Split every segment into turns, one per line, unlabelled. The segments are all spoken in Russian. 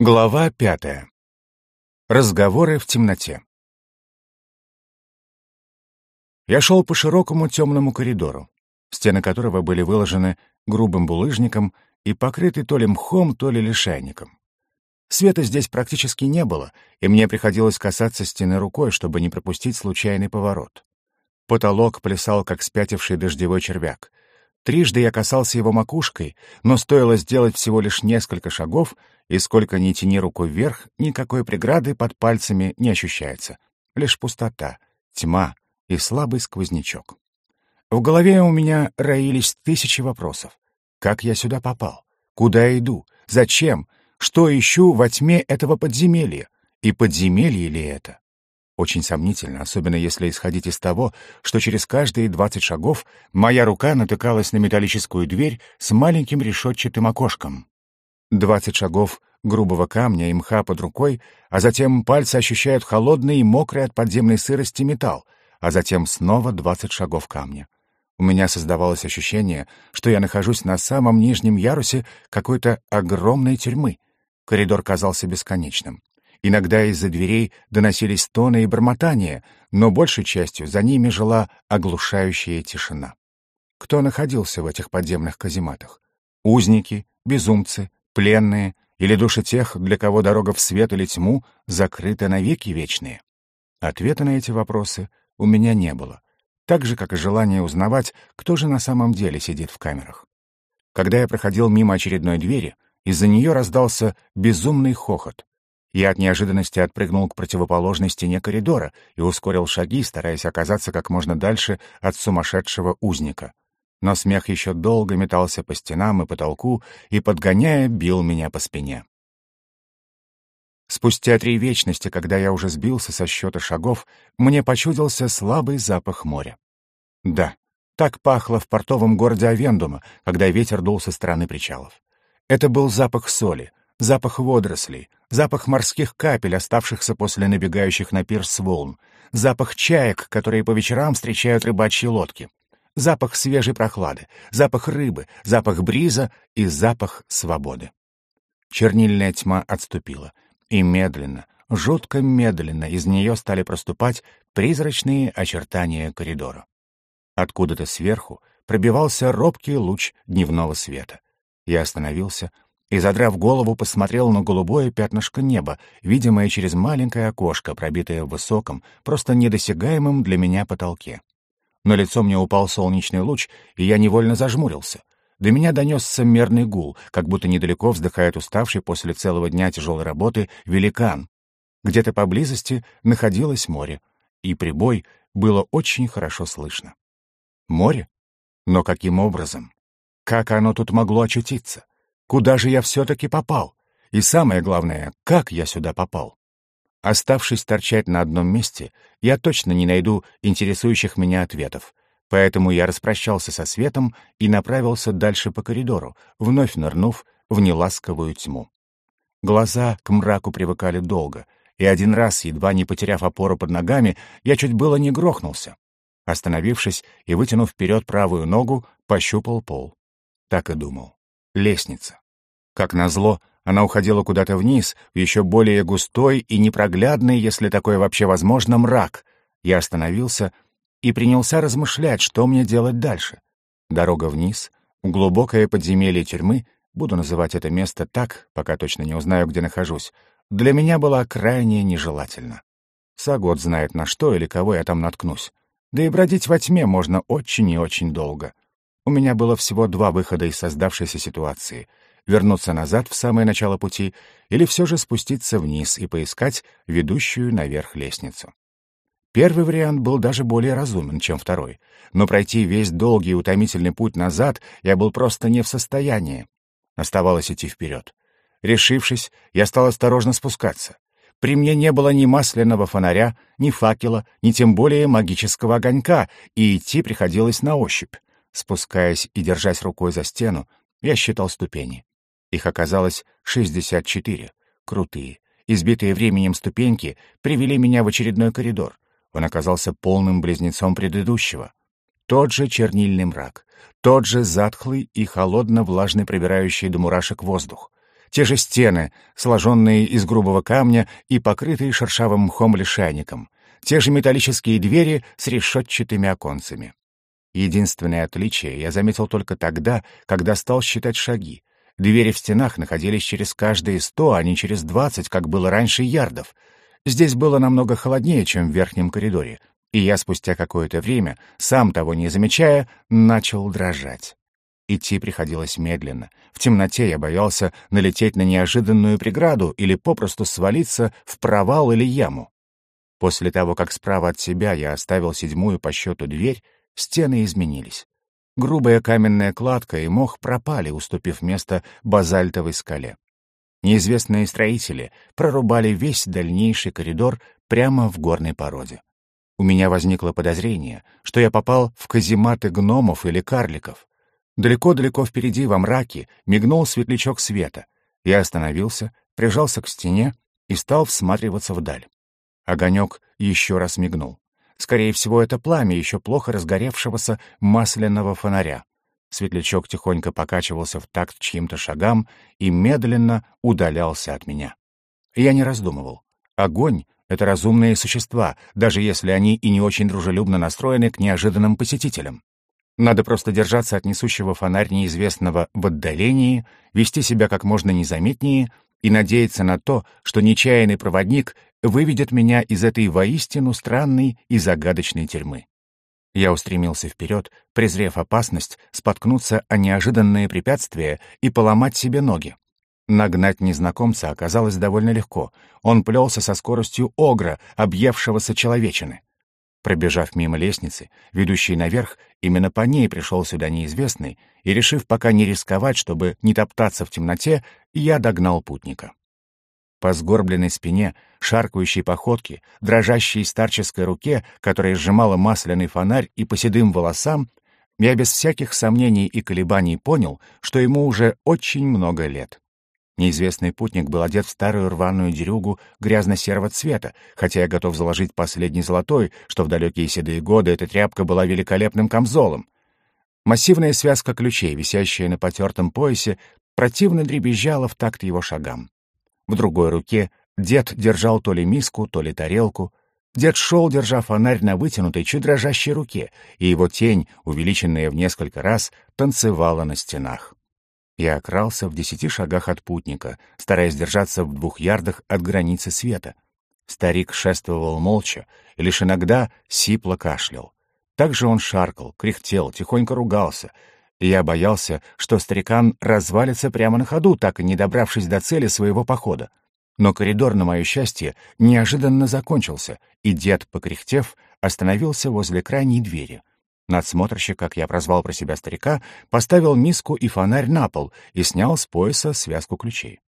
Глава пятая. Разговоры в темноте. Я шел по широкому темному коридору, стены которого были выложены грубым булыжником и покрыты то ли мхом, то ли лишайником. Света здесь практически не было, и мне приходилось касаться стены рукой, чтобы не пропустить случайный поворот. Потолок плясал, как спятивший дождевой червяк. Трижды я касался его макушкой, но стоило сделать всего лишь несколько шагов, и сколько ни тяни рукой вверх, никакой преграды под пальцами не ощущается. Лишь пустота, тьма и слабый сквознячок. В голове у меня роились тысячи вопросов. Как я сюда попал? Куда иду? Зачем? Что ищу во тьме этого подземелья? И подземелье ли это? Очень сомнительно, особенно если исходить из того, что через каждые двадцать шагов моя рука натыкалась на металлическую дверь с маленьким решетчатым окошком. Двадцать шагов грубого камня и мха под рукой, а затем пальцы ощущают холодный и мокрый от подземной сырости металл, а затем снова двадцать шагов камня. У меня создавалось ощущение, что я нахожусь на самом нижнем ярусе какой-то огромной тюрьмы. Коридор казался бесконечным. Иногда из-за дверей доносились стоны и бормотания, но большей частью за ними жила оглушающая тишина. Кто находился в этих подземных казематах? Узники, безумцы, пленные или души тех, для кого дорога в свет или тьму закрыта навеки вечные? Ответа на эти вопросы у меня не было, так же, как и желание узнавать, кто же на самом деле сидит в камерах. Когда я проходил мимо очередной двери, из-за нее раздался безумный хохот. Я от неожиданности отпрыгнул к противоположной стене коридора и ускорил шаги, стараясь оказаться как можно дальше от сумасшедшего узника. Но смех еще долго метался по стенам и потолку и, подгоняя, бил меня по спине. Спустя три вечности, когда я уже сбился со счета шагов, мне почудился слабый запах моря. Да, так пахло в портовом городе Авендума, когда ветер дул со стороны причалов. Это был запах соли, запах водорослей, запах морских капель, оставшихся после набегающих на пирс волн, запах чаек, которые по вечерам встречают рыбачьи лодки, запах свежей прохлады, запах рыбы, запах бриза и запах свободы. Чернильная тьма отступила, и медленно, жутко медленно из нее стали проступать призрачные очертания коридора. Откуда-то сверху пробивался робкий луч дневного света. Я остановился, и, задрав голову, посмотрел на голубое пятнышко неба, видимое через маленькое окошко, пробитое в высоком, просто недосягаемом для меня потолке. На лицо мне упал солнечный луч, и я невольно зажмурился. До меня донесся мерный гул, как будто недалеко вздыхает уставший после целого дня тяжелой работы великан. Где-то поблизости находилось море, и прибой было очень хорошо слышно. Море? Но каким образом? Как оно тут могло очутиться? Куда же я все-таки попал? И самое главное, как я сюда попал? Оставшись торчать на одном месте, я точно не найду интересующих меня ответов, поэтому я распрощался со светом и направился дальше по коридору, вновь нырнув в неласковую тьму. Глаза к мраку привыкали долго, и один раз, едва не потеряв опору под ногами, я чуть было не грохнулся. Остановившись и вытянув вперед правую ногу, пощупал пол. Так и думал лестница. Как назло, она уходила куда-то вниз, в еще более густой и непроглядный, если такое вообще возможно, мрак. Я остановился и принялся размышлять, что мне делать дальше. Дорога вниз, глубокое подземелье тюрьмы, буду называть это место так, пока точно не узнаю, где нахожусь, для меня была крайне нежелательна. Сагот знает, на что или кого я там наткнусь. Да и бродить во тьме можно очень и очень долго. У меня было всего два выхода из создавшейся ситуации — вернуться назад в самое начало пути или все же спуститься вниз и поискать ведущую наверх лестницу. Первый вариант был даже более разумен, чем второй, но пройти весь долгий и утомительный путь назад я был просто не в состоянии. Оставалось идти вперед. Решившись, я стал осторожно спускаться. При мне не было ни масляного фонаря, ни факела, ни тем более магического огонька, и идти приходилось на ощупь. Спускаясь и держась рукой за стену, я считал ступени. Их оказалось 64, крутые. Избитые временем ступеньки привели меня в очередной коридор. Он оказался полным близнецом предыдущего. Тот же чернильный мрак, тот же затхлый и холодно-влажный пробирающий до мурашек воздух. те же стены, сложенные из грубого камня и покрытые шершавым мхом лишайником, те же металлические двери с решетчатыми оконцами. Единственное отличие я заметил только тогда, когда стал считать шаги. Двери в стенах находились через каждые сто, а не через двадцать, как было раньше, ярдов. Здесь было намного холоднее, чем в верхнем коридоре, и я спустя какое-то время, сам того не замечая, начал дрожать. Идти приходилось медленно. В темноте я боялся налететь на неожиданную преграду или попросту свалиться в провал или яму. После того, как справа от себя я оставил седьмую по счету дверь, стены изменились. Грубая каменная кладка и мох пропали, уступив место базальтовой скале. Неизвестные строители прорубали весь дальнейший коридор прямо в горной породе. У меня возникло подозрение, что я попал в казематы гномов или карликов. Далеко-далеко впереди, во мраке, мигнул светлячок света. Я остановился, прижался к стене и стал всматриваться вдаль. Огонек еще раз мигнул. Скорее всего, это пламя еще плохо разгоревшегося масляного фонаря. Светлячок тихонько покачивался в такт чьим-то шагам и медленно удалялся от меня. Я не раздумывал. Огонь это разумные существа, даже если они и не очень дружелюбно настроены к неожиданным посетителям. Надо просто держаться от несущего фонарь неизвестного в отдалении, вести себя как можно незаметнее и надеяться на то, что нечаянный проводник выведет меня из этой воистину странной и загадочной тюрьмы. Я устремился вперед, презрев опасность споткнуться о неожиданные препятствия и поломать себе ноги. Нагнать незнакомца оказалось довольно легко. Он плелся со скоростью огра, объевшегося человечины. Пробежав мимо лестницы, ведущей наверх, именно по ней пришел сюда неизвестный, и, решив пока не рисковать, чтобы не топтаться в темноте, я догнал путника. По сгорбленной спине, шаркающей походке, дрожащей старческой руке, которая сжимала масляный фонарь, и по седым волосам, я без всяких сомнений и колебаний понял, что ему уже очень много лет. Неизвестный путник был одет в старую рваную дерюгу грязно-серого цвета, хотя я готов заложить последний золотой, что в далекие седые годы эта тряпка была великолепным камзолом. Массивная связка ключей, висящая на потертом поясе, противно дребезжала в такт его шагам. В другой руке дед держал то ли миску, то ли тарелку. Дед шел, держа фонарь на вытянутой, чуть дрожащей руке, и его тень, увеличенная в несколько раз, танцевала на стенах. Я окрался в десяти шагах от путника, стараясь держаться в двух ярдах от границы света. Старик шествовал молча и лишь иногда сипло кашлял. Также он шаркал, кряхтел, тихонько ругался. Я боялся, что старикан развалится прямо на ходу, так и не добравшись до цели своего похода. Но коридор, на мое счастье, неожиданно закончился, и дед, покряхтев, остановился возле крайней двери. Надсмотрщик, как я прозвал про себя старика, поставил миску и фонарь на пол и снял с пояса связку ключей.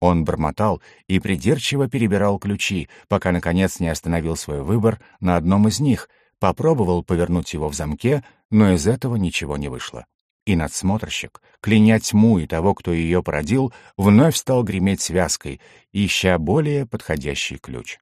Он бормотал и придирчиво перебирал ключи, пока, наконец, не остановил свой выбор на одном из них, попробовал повернуть его в замке, но из этого ничего не вышло. И надсмотрщик, кляня тьму и того, кто ее породил, вновь стал греметь связкой, ища более подходящий ключ.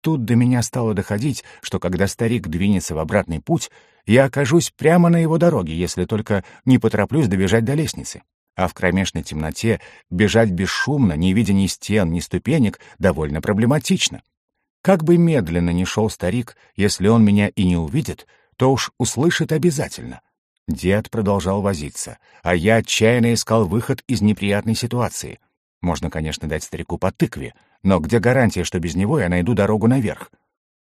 Тут до меня стало доходить, что когда старик двинется в обратный путь, я окажусь прямо на его дороге, если только не потороплюсь добежать до лестницы. А в кромешной темноте бежать бесшумно, не видя ни стен, ни ступенек, довольно проблематично. Как бы медленно ни шел старик, если он меня и не увидит, то уж услышит обязательно. Дед продолжал возиться, а я отчаянно искал выход из неприятной ситуации. Можно, конечно, дать старику по тыкве, но где гарантия, что без него я найду дорогу наверх?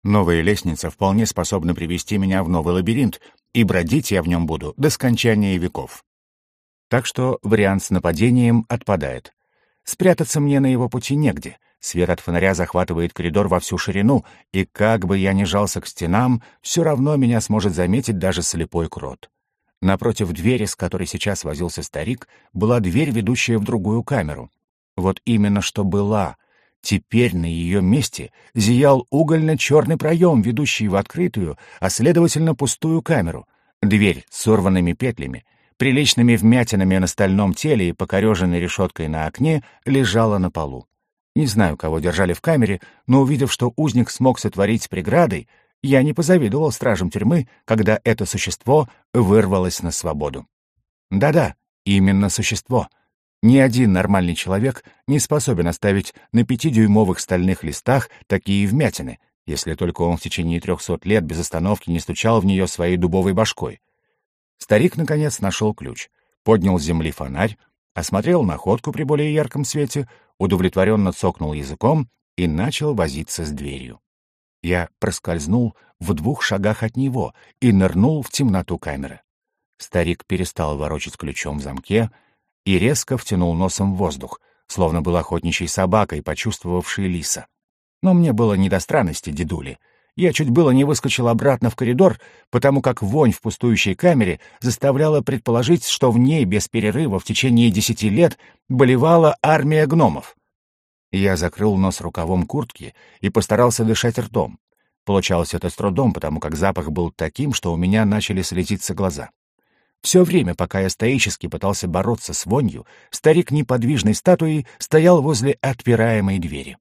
Новая лестница вполне способна привести меня в новый лабиринт, и бродить я в нем буду до скончания веков. Так что вариант с нападением отпадает. Спрятаться мне на его пути негде. Свет от фонаря захватывает коридор во всю ширину, и как бы я ни жался к стенам, все равно меня сможет заметить даже слепой крот. Напротив двери, с которой сейчас возился старик, была дверь, ведущая в другую камеру. Вот именно что была. Теперь на ее месте зиял угольно-черный проем, ведущий в открытую, а следовательно пустую камеру. Дверь с сорванными петлями, приличными вмятинами на стальном теле и покореженной решеткой на окне лежала на полу. Не знаю, кого держали в камере, но увидев, что узник смог сотворить с преградой, я не позавидовал стражам тюрьмы, когда это существо вырвалось на свободу. Да-да, именно существо — Ни один нормальный человек не способен оставить на пятидюймовых стальных листах такие вмятины, если только он в течение трехсот лет без остановки не стучал в нее своей дубовой башкой. Старик, наконец, нашел ключ, поднял с земли фонарь, осмотрел находку при более ярком свете, удовлетворенно цокнул языком и начал возиться с дверью. Я проскользнул в двух шагах от него и нырнул в темноту камеры. Старик перестал ворочать ключом в замке и резко втянул носом в воздух, словно был охотничьей собакой, почувствовавшей лиса. Но мне было не до странности дедули. Я чуть было не выскочил обратно в коридор, потому как вонь в пустующей камере заставляла предположить, что в ней без перерыва в течение десяти лет болевала армия гномов. Я закрыл нос рукавом куртки и постарался дышать ртом. Получалось это с трудом, потому как запах был таким, что у меня начали слезиться глаза. Все время, пока я стоически пытался бороться с вонью, старик неподвижной статуей стоял возле отпираемой двери.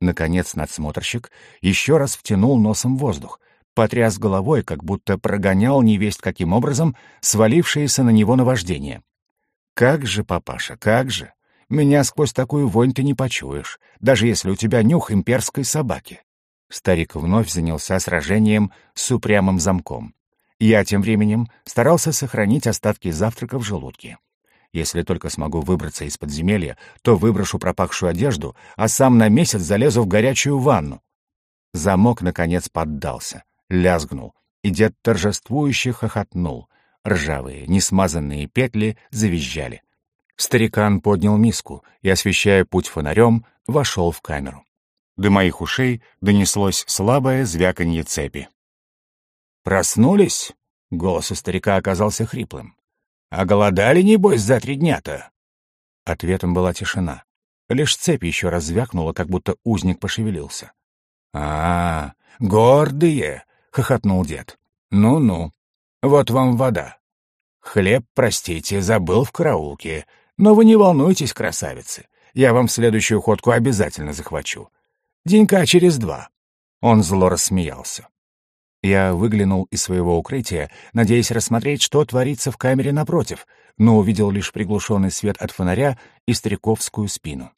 Наконец надсмотрщик еще раз втянул носом воздух, потряс головой, как будто прогонял невесть каким образом свалившееся на него наваждение. «Как же, папаша, как же! Меня сквозь такую вонь ты не почуешь, даже если у тебя нюх имперской собаки». Старик вновь занялся сражением с упрямым замком. Я тем временем старался сохранить остатки завтрака в желудке. Если только смогу выбраться из подземелья, то выброшу пропахшую одежду, а сам на месяц залезу в горячую ванну. Замок, наконец, поддался, лязгнул, и дед торжествующе хохотнул. Ржавые, несмазанные петли завизжали. Старикан поднял миску и, освещая путь фонарем, вошел в камеру. До моих ушей донеслось слабое звяканье цепи. «Проснулись?» — голос у старика оказался хриплым. «А голодали, небось, за три дня-то?» Ответом была тишина. Лишь цепь еще раз звякнула, как будто узник пошевелился. «А, гордые!» — хохотнул дед. «Ну-ну, вот вам вода. Хлеб, простите, забыл в караулке. Но вы не волнуйтесь, красавицы. Я вам следующую ходку обязательно захвачу. Денька через два». Он зло рассмеялся. Я выглянул из своего укрытия, надеясь рассмотреть, что творится в камере напротив, но увидел лишь приглушенный свет от фонаря и стариковскую спину.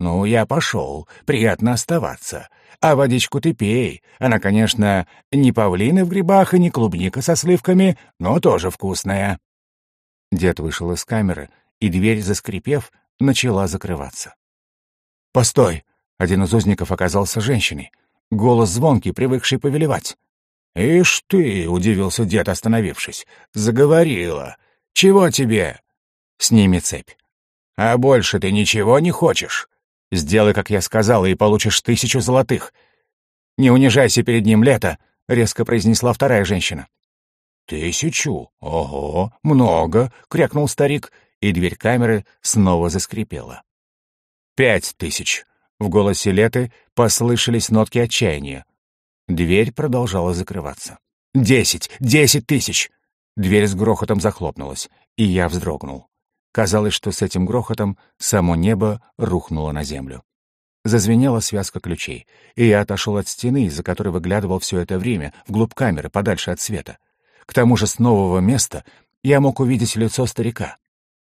«Ну, я пошел. Приятно оставаться. А водичку ты пей. Она, конечно, не павлины в грибах и не клубника со сливками, но тоже вкусная». Дед вышел из камеры, и дверь, заскрипев, начала закрываться. «Постой!» — один из узников оказался женщиной. Голос звонкий, привыкший повелевать. «Ишь ты!» — удивился дед, остановившись. «Заговорила. Чего тебе?» «Сними цепь». «А больше ты ничего не хочешь?» «Сделай, как я сказала, и получишь тысячу золотых». «Не унижайся перед ним, Лето», — резко произнесла вторая женщина. «Тысячу? Ого, много!» — крякнул старик, и дверь камеры снова заскрипела. «Пять тысяч!» — в голосе Леты послышались нотки отчаяния. Дверь продолжала закрываться. «Десять! Десять тысяч!» Дверь с грохотом захлопнулась, и я вздрогнул. Казалось, что с этим грохотом само небо рухнуло на землю. Зазвенела связка ключей, и я отошел от стены, из-за которой выглядывал все это время, вглубь камеры, подальше от света. К тому же с нового места я мог увидеть лицо старика.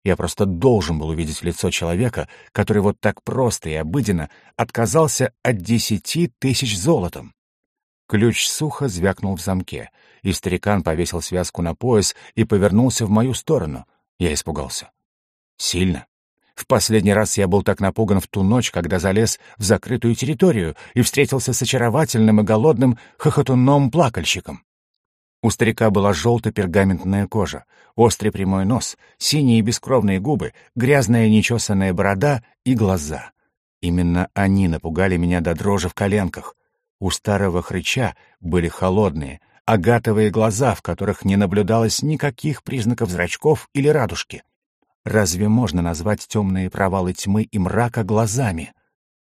Я просто должен был увидеть лицо человека, который вот так просто и обыденно отказался от десяти тысяч золотом. Ключ сухо звякнул в замке, и старикан повесил связку на пояс и повернулся в мою сторону. Я испугался. Сильно. В последний раз я был так напуган в ту ночь, когда залез в закрытую территорию и встретился с очаровательным и голодным хохотуном-плакальщиком. У старика была желто-пергаментная кожа, острый прямой нос, синие бескровные губы, грязная нечесанная борода и глаза. Именно они напугали меня до дрожи в коленках. У старого хрыча были холодные, агатовые глаза, в которых не наблюдалось никаких признаков зрачков или радужки. Разве можно назвать темные провалы тьмы и мрака глазами?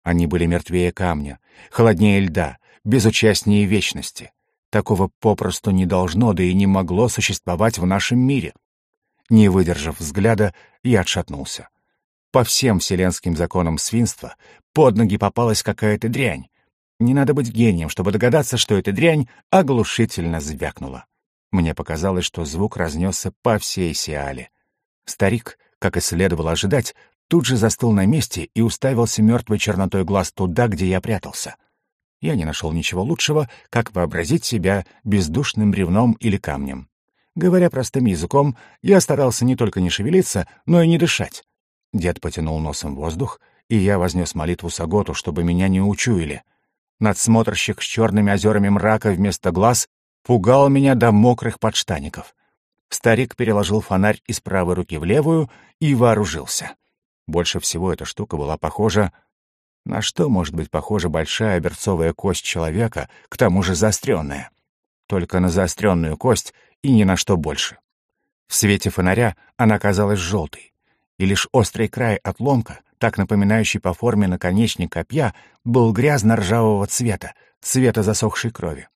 Они были мертвее камня, холоднее льда, безучастнее вечности. Такого попросту не должно, да и не могло существовать в нашем мире. Не выдержав взгляда, я отшатнулся. По всем вселенским законам свинства под ноги попалась какая-то дрянь, не надо быть гением, чтобы догадаться, что эта дрянь оглушительно звякнула. Мне показалось, что звук разнесся по всей Сиале. Старик, как и следовало ожидать, тут же застыл на месте и уставился мертвой чернотой глаз туда, где я прятался. Я не нашел ничего лучшего, как вообразить себя бездушным бревном или камнем. Говоря простым языком, я старался не только не шевелиться, но и не дышать. Дед потянул носом воздух, и я вознес молитву Саготу, чтобы меня не учуяли. Надсмотрщик с черными озерами мрака вместо глаз пугал меня до мокрых подштаников. Старик переложил фонарь из правой руки в левую и вооружился. Больше всего эта штука была похожа... На что может быть похожа большая берцовая кость человека, к тому же заостренная? Только на заостренную кость и ни на что больше. В свете фонаря она казалась желтой, и лишь острый край отломка, так напоминающий по форме наконечник копья, был грязно-ржавого цвета, цвета засохшей крови.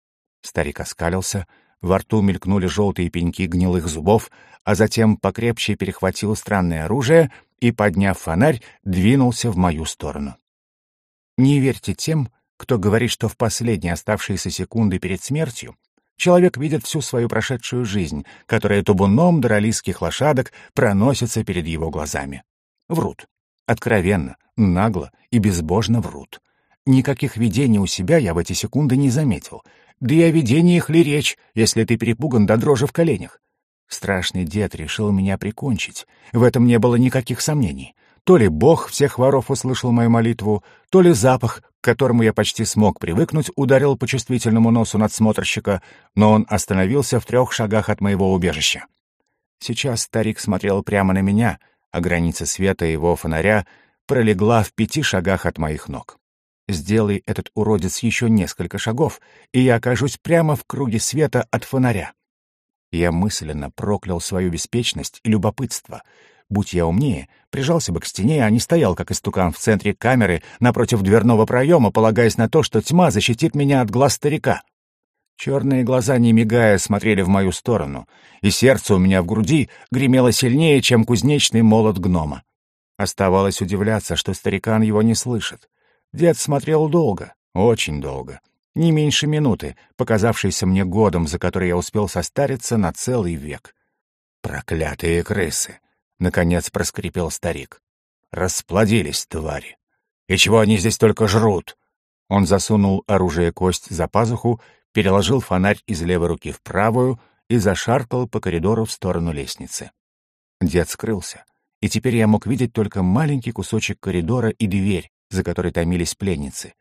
Старик оскалился, во рту мелькнули желтые пеньки гнилых зубов, а затем покрепче перехватил странное оружие и, подняв фонарь, двинулся в мою сторону. Не верьте тем, кто говорит, что в последние оставшиеся секунды перед смертью человек видит всю свою прошедшую жизнь, которая тубуном доролийских лошадок проносится перед его глазами. Врут. Откровенно, нагло и безбожно врут. Никаких видений у себя я в эти секунды не заметил. Да и о видениях ли речь, если ты перепуган до дрожи в коленях? Страшный дед решил меня прикончить. В этом не было никаких сомнений. То ли Бог всех воров услышал мою молитву, то ли запах, к которому я почти смог привыкнуть, ударил по чувствительному носу надсмотрщика, но он остановился в трех шагах от моего убежища. Сейчас старик смотрел прямо на меня — а граница света его фонаря пролегла в пяти шагах от моих ног. Сделай этот уродец еще несколько шагов, и я окажусь прямо в круге света от фонаря. Я мысленно проклял свою беспечность и любопытство. Будь я умнее, прижался бы к стене, а не стоял, как истукан в центре камеры, напротив дверного проема, полагаясь на то, что тьма защитит меня от глаз старика. Черные глаза, не мигая, смотрели в мою сторону, и сердце у меня в груди гремело сильнее, чем кузнечный молот гнома. Оставалось удивляться, что старикан его не слышит. Дед смотрел долго, очень долго, не меньше минуты, показавшейся мне годом, за который я успел состариться на целый век. «Проклятые крысы!» — наконец проскрипел старик. «Расплодились, твари! И чего они здесь только жрут?» Он засунул оружие кость за пазуху переложил фонарь из левой руки в правую и зашаркал по коридору в сторону лестницы. Дед скрылся, и теперь я мог видеть только маленький кусочек коридора и дверь, за которой томились пленницы.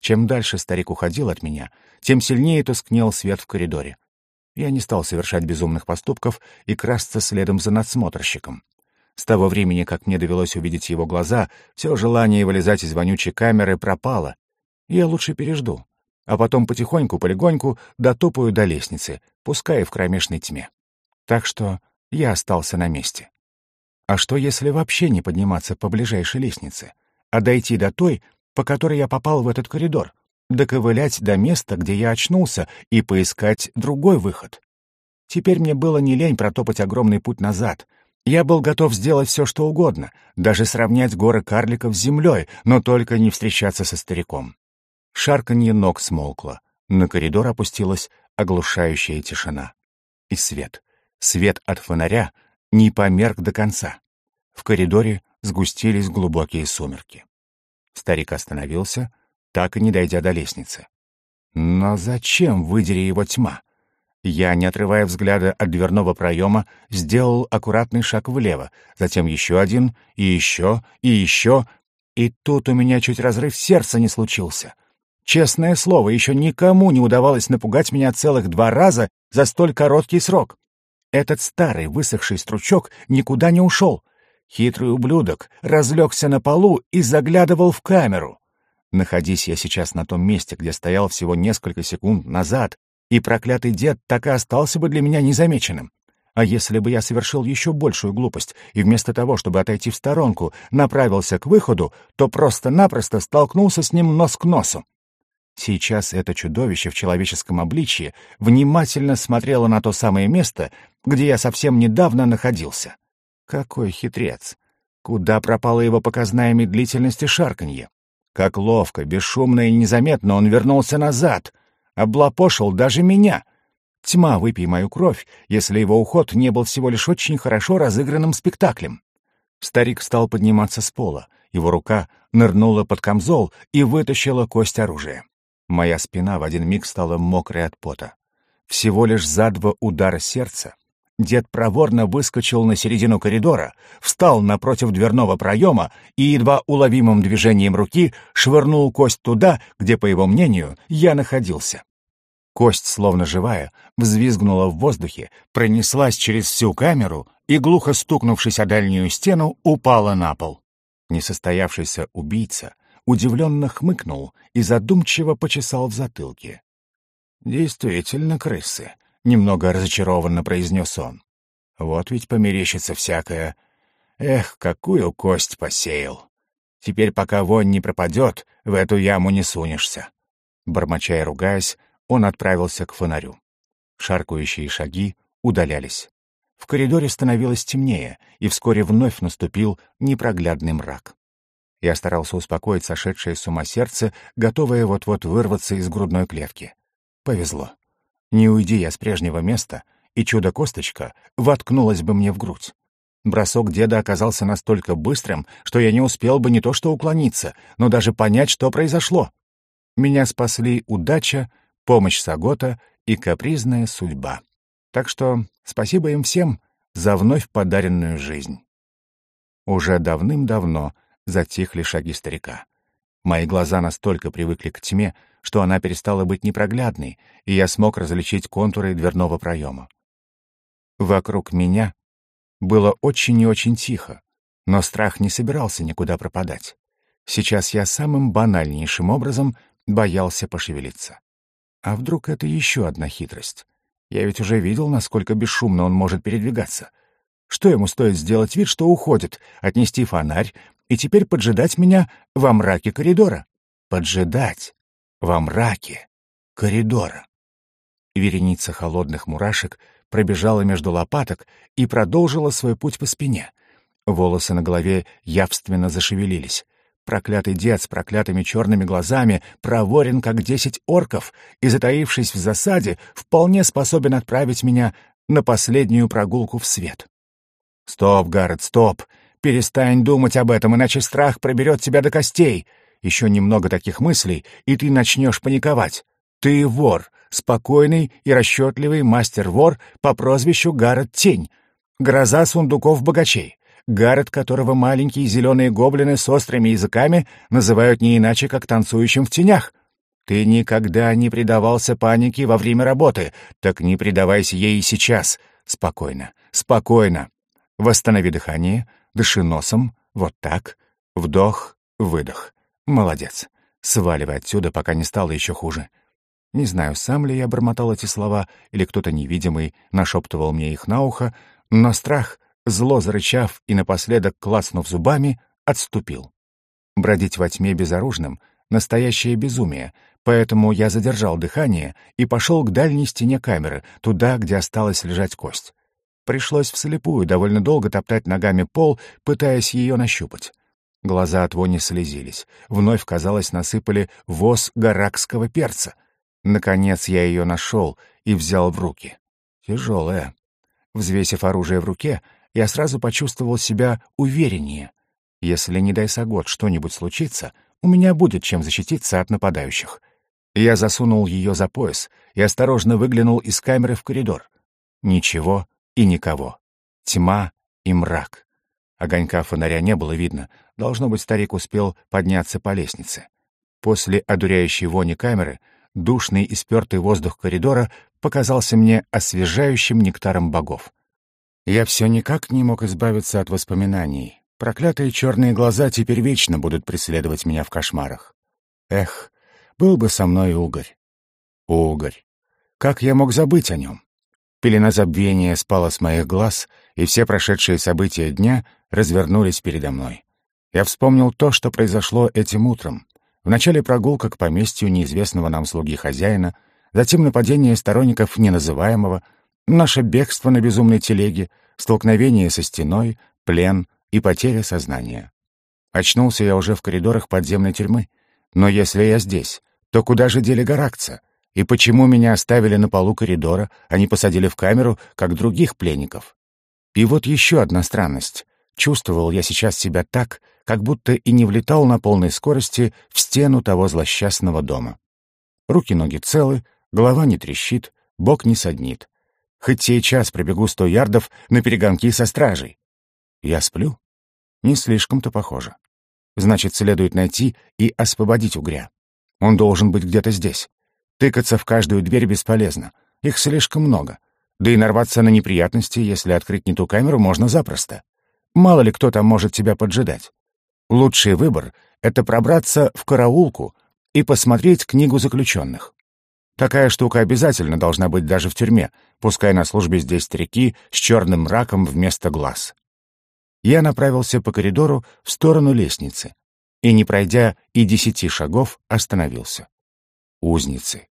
Чем дальше старик уходил от меня, тем сильнее тускнел свет в коридоре. Я не стал совершать безумных поступков и красться следом за надсмотрщиком. С того времени, как мне довелось увидеть его глаза, все желание вылезать из вонючей камеры пропало. Я лучше пережду а потом потихоньку-полегоньку дотопаю до лестницы, пускай в кромешной тьме. Так что я остался на месте. А что, если вообще не подниматься по ближайшей лестнице, а дойти до той, по которой я попал в этот коридор, доковылять до места, где я очнулся, и поискать другой выход? Теперь мне было не лень протопать огромный путь назад. Я был готов сделать все, что угодно, даже сравнять горы карликов с землей, но только не встречаться со стариком. Шарканье ног смолкло. На коридор опустилась оглушающая тишина. И свет. Свет от фонаря не померк до конца. В коридоре сгустились глубокие сумерки. Старик остановился, так и не дойдя до лестницы. Но зачем выдери его тьма? Я, не отрывая взгляда от дверного проема, сделал аккуратный шаг влево, затем еще один, и еще, и еще, и тут у меня чуть разрыв сердца не случился. Честное слово, еще никому не удавалось напугать меня целых два раза за столь короткий срок. Этот старый высохший стручок никуда не ушел. Хитрый ублюдок разлегся на полу и заглядывал в камеру. Находись я сейчас на том месте, где стоял всего несколько секунд назад, и проклятый дед так и остался бы для меня незамеченным. А если бы я совершил еще большую глупость и вместо того, чтобы отойти в сторонку, направился к выходу, то просто-напросто столкнулся с ним нос к носу. Сейчас это чудовище в человеческом обличье внимательно смотрело на то самое место, где я совсем недавно находился. Какой хитрец! Куда пропала его показная медлительность и шарканье? Как ловко, бесшумно и незаметно он вернулся назад. Облапошил даже меня. Тьма, выпей мою кровь, если его уход не был всего лишь очень хорошо разыгранным спектаклем. Старик стал подниматься с пола. Его рука нырнула под камзол и вытащила кость оружия. Моя спина в один миг стала мокрой от пота. Всего лишь за два удара сердца дед проворно выскочил на середину коридора, встал напротив дверного проема и едва уловимым движением руки швырнул кость туда, где, по его мнению, я находился. Кость, словно живая, взвизгнула в воздухе, пронеслась через всю камеру и, глухо стукнувшись о дальнюю стену, упала на пол. Несостоявшийся убийца удивленно хмыкнул и задумчиво почесал в затылке. «Действительно крысы», — немного разочарованно произнес он. «Вот ведь померещится всякое. Эх, какую кость посеял! Теперь, пока вонь не пропадет, в эту яму не сунешься». Бормоча и ругаясь, он отправился к фонарю. Шаркающие шаги удалялись. В коридоре становилось темнее, и вскоре вновь наступил непроглядный мрак. Я старался успокоить сошедшее с ума сердце, готовое вот-вот вырваться из грудной клетки. Повезло. Не уйди я с прежнего места, и чудо-косточка воткнулась бы мне в грудь. Бросок деда оказался настолько быстрым, что я не успел бы не то что уклониться, но даже понять, что произошло. Меня спасли удача помощь Сагота и капризная судьба. Так что спасибо им всем за вновь подаренную жизнь. Уже давным-давно затихли шаги старика. Мои глаза настолько привыкли к тьме, что она перестала быть непроглядной, и я смог различить контуры дверного проема. Вокруг меня было очень и очень тихо, но страх не собирался никуда пропадать. Сейчас я самым банальнейшим образом боялся пошевелиться. А вдруг это еще одна хитрость? Я ведь уже видел, насколько бесшумно он может передвигаться. Что ему стоит сделать вид, что уходит, отнести фонарь и теперь поджидать меня во мраке коридора? Поджидать во мраке коридора. Вереница холодных мурашек пробежала между лопаток и продолжила свой путь по спине. Волосы на голове явственно зашевелились. Проклятый дед с проклятыми черными глазами проворен, как десять орков, и, затаившись в засаде, вполне способен отправить меня на последнюю прогулку в свет. «Стоп, Гаррет, стоп! Перестань думать об этом, иначе страх проберет тебя до костей. Еще немного таких мыслей, и ты начнешь паниковать. Ты вор, спокойный и расчетливый мастер-вор по прозвищу Гаррет Тень, гроза сундуков богачей. Гаррет, которого маленькие зеленые гоблины с острыми языками называют не иначе, как танцующим в тенях. Ты никогда не предавался панике во время работы, так не предавайся ей и сейчас. Спокойно, спокойно. Восстанови дыхание, дыши носом, вот так. Вдох, выдох. Молодец. Сваливай отсюда, пока не стало еще хуже. Не знаю, сам ли я бормотал эти слова, или кто-то невидимый нашептывал мне их на ухо, но страх зло зарычав и напоследок клацнув зубами, отступил. Бродить во тьме безоружным — настоящее безумие, поэтому я задержал дыхание и пошел к дальней стене камеры, туда, где осталась лежать кость. Пришлось вслепую довольно долго топтать ногами пол, пытаясь ее нащупать. Глаза от вони слезились. Вновь, казалось, насыпали воз гаракского перца. Наконец я ее нашел и взял в руки. Тяжелая. Взвесив оружие в руке, я сразу почувствовал себя увереннее. Если, не дай сагот, что-нибудь случится, у меня будет чем защититься от нападающих. Я засунул ее за пояс и осторожно выглянул из камеры в коридор. Ничего и никого. Тьма и мрак. Огонька фонаря не было видно. Должно быть, старик успел подняться по лестнице. После одуряющей вони камеры душный и спертый воздух коридора показался мне освежающим нектаром богов. Я все никак не мог избавиться от воспоминаний. Проклятые черные глаза теперь вечно будут преследовать меня в кошмарах. Эх, был бы со мной Угорь. Угорь. Как я мог забыть о нем? Пелена забвения спала с моих глаз, и все прошедшие события дня развернулись передо мной. Я вспомнил то, что произошло этим утром. Вначале прогулка к поместью неизвестного нам слуги хозяина, затем нападение сторонников неназываемого — Наше бегство на безумной телеге, столкновение со стеной, плен и потеря сознания. Очнулся я уже в коридорах подземной тюрьмы. Но если я здесь, то куда же дели Гаракца? И почему меня оставили на полу коридора, а не посадили в камеру, как других пленников? И вот еще одна странность. Чувствовал я сейчас себя так, как будто и не влетал на полной скорости в стену того злосчастного дома. Руки-ноги целы, голова не трещит, бок не саднит. Хоть сейчас пробегу сто ярдов на перегонки со стражей. Я сплю? Не слишком-то похоже. Значит, следует найти и освободить угря. Он должен быть где-то здесь. Тыкаться в каждую дверь бесполезно. Их слишком много. Да и нарваться на неприятности, если открыть не ту камеру, можно запросто. Мало ли кто там может тебя поджидать. Лучший выбор — это пробраться в караулку и посмотреть книгу заключенных. Такая штука обязательно должна быть даже в тюрьме, пускай на службе здесь старики с черным мраком вместо глаз. Я направился по коридору в сторону лестницы и, не пройдя и десяти шагов, остановился. Узницы.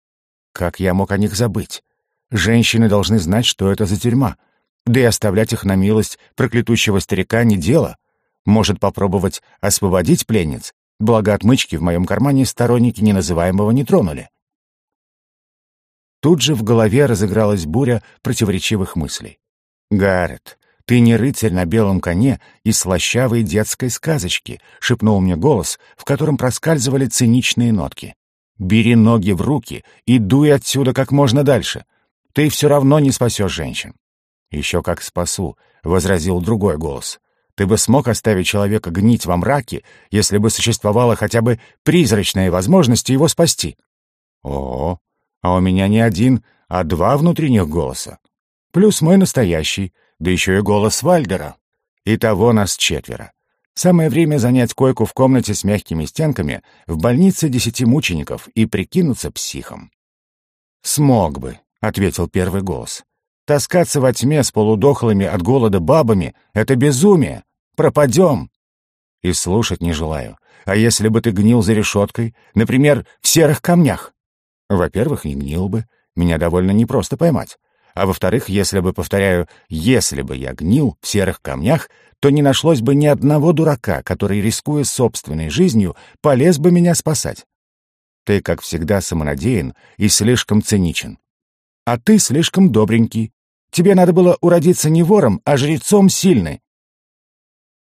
Как я мог о них забыть? Женщины должны знать, что это за тюрьма. Да и оставлять их на милость проклятущего старика не дело. Может попробовать освободить пленниц, благо отмычки в моем кармане сторонники неназываемого не тронули. Тут же в голове разыгралась буря противоречивых мыслей. «Гаррет, ты не рыцарь на белом коне из слащавой детской сказочки», — шепнул мне голос, в котором проскальзывали циничные нотки. «Бери ноги в руки и дуй отсюда как можно дальше. Ты все равно не спасешь женщин». «Еще как спасу», — возразил другой голос. «Ты бы смог оставить человека гнить во мраке, если бы существовала хотя бы призрачная возможность его спасти». «О, а у меня не один, а два внутренних голоса. Плюс мой настоящий, да еще и голос Вальдера. Итого нас четверо. Самое время занять койку в комнате с мягкими стенками в больнице десяти мучеников и прикинуться психом. «Смог бы», — ответил первый голос. «Таскаться во тьме с полудохлыми от голода бабами — это безумие. Пропадем!» И слушать не желаю. А если бы ты гнил за решеткой, например, в серых камнях? Во-первых, не гнил бы. Меня довольно непросто поймать. А во-вторых, если бы, повторяю, если бы я гнил в серых камнях, то не нашлось бы ни одного дурака, который, рискуя собственной жизнью, полез бы меня спасать. Ты, как всегда, самонадеян и слишком циничен. А ты слишком добренький. Тебе надо было уродиться не вором, а жрецом сильный.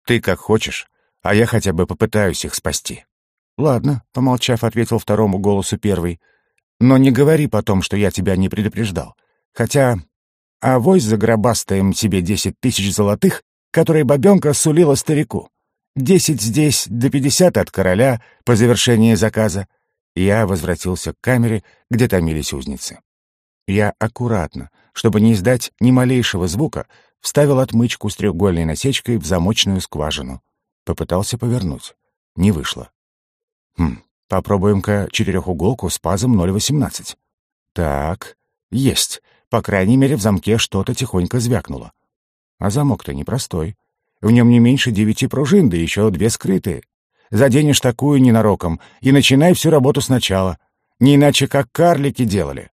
Ты как хочешь, а я хотя бы попытаюсь их спасти. Ладно, помолчав, ответил второму голосу первый. Но не говори потом, что я тебя не предупреждал. Хотя, авось загробастаем тебе десять тысяч золотых, которые бабенка сулила старику. Десять здесь, до пятьдесят от короля по завершении заказа. Я возвратился к камере, где томились узницы. Я аккуратно, чтобы не издать ни малейшего звука, вставил отмычку с треугольной насечкой в замочную скважину. Попытался повернуть. Не вышло. Хм, попробуем-ка четырехуголку с пазом 0,18. Так, есть. По крайней мере, в замке что-то тихонько звякнуло. А замок-то непростой. В нем не меньше девяти пружин, да еще две скрытые. Заденешь такую ненароком и начинай всю работу сначала. Не иначе, как карлики делали.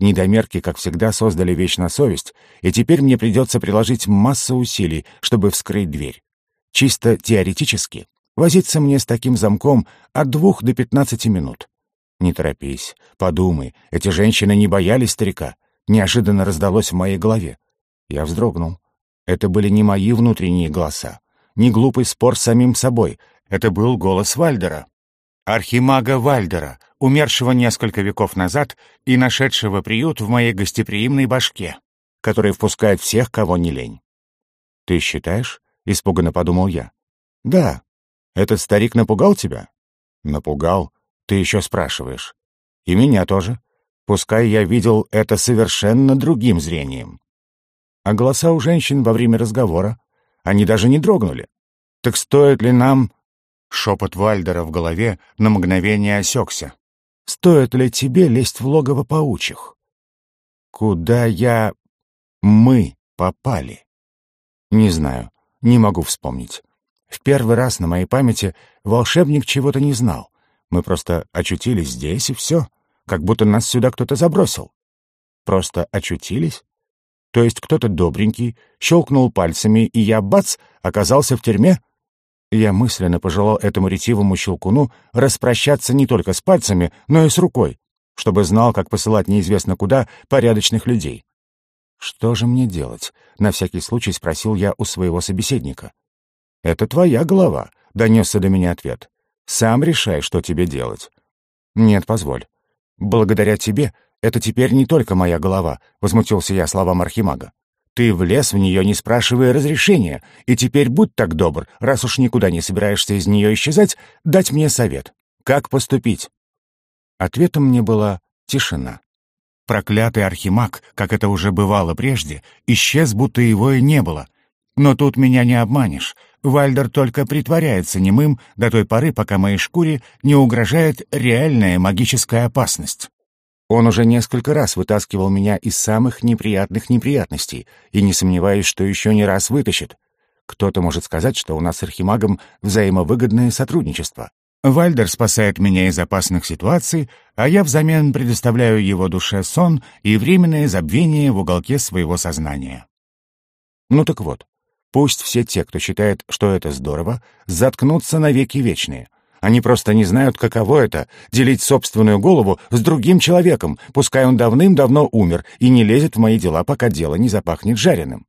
Недомерки, как всегда, создали вещь на совесть, и теперь мне придется приложить массу усилий, чтобы вскрыть дверь. Чисто теоретически, возиться мне с таким замком от двух до пятнадцати минут. Не торопись, подумай, эти женщины не боялись старика неожиданно раздалось в моей голове. Я вздрогнул. Это были не мои внутренние голоса, не глупый спор с самим собой. Это был голос Вальдера. Архимага Вальдера, умершего несколько веков назад и нашедшего приют в моей гостеприимной башке, который впускает всех, кого не лень. «Ты считаешь?» — испуганно подумал я. «Да. Этот старик напугал тебя?» «Напугал. Ты еще спрашиваешь. И меня тоже. Пускай я видел это совершенно другим зрением. А голоса у женщин во время разговора, они даже не дрогнули. Так стоит ли нам... Шепот Вальдера в голове на мгновение осекся. Стоит ли тебе лезть в логово паучих? Куда я... мы попали? Не знаю, не могу вспомнить. В первый раз на моей памяти волшебник чего-то не знал. Мы просто очутились здесь, и все как будто нас сюда кто-то забросил. Просто очутились? То есть кто-то добренький щелкнул пальцами, и я, бац, оказался в тюрьме? Я мысленно пожелал этому ретивому щелкуну распрощаться не только с пальцами, но и с рукой, чтобы знал, как посылать неизвестно куда порядочных людей. «Что же мне делать?» — на всякий случай спросил я у своего собеседника. «Это твоя голова», — донесся до меня ответ. «Сам решай, что тебе делать». «Нет, позволь. Благодаря тебе это теперь не только моя голова», — возмутился я словам Архимага. «Ты влез в нее, не спрашивая разрешения, и теперь будь так добр, раз уж никуда не собираешься из нее исчезать, дать мне совет. Как поступить?» Ответом мне была тишина. Проклятый архимаг, как это уже бывало прежде, исчез, будто его и не было. Но тут меня не обманешь. Вальдер только притворяется немым до той поры, пока моей шкуре не угрожает реальная магическая опасность. Он уже несколько раз вытаскивал меня из самых неприятных неприятностей, и не сомневаюсь, что еще не раз вытащит. Кто-то может сказать, что у нас с Архимагом взаимовыгодное сотрудничество. Вальдер спасает меня из опасных ситуаций, а я взамен предоставляю его душе сон и временное забвение в уголке своего сознания. Ну так вот, Пусть все те, кто считает, что это здорово, заткнутся навеки вечные. Они просто не знают, каково это — делить собственную голову с другим человеком, пускай он давным-давно умер и не лезет в мои дела, пока дело не запахнет жареным.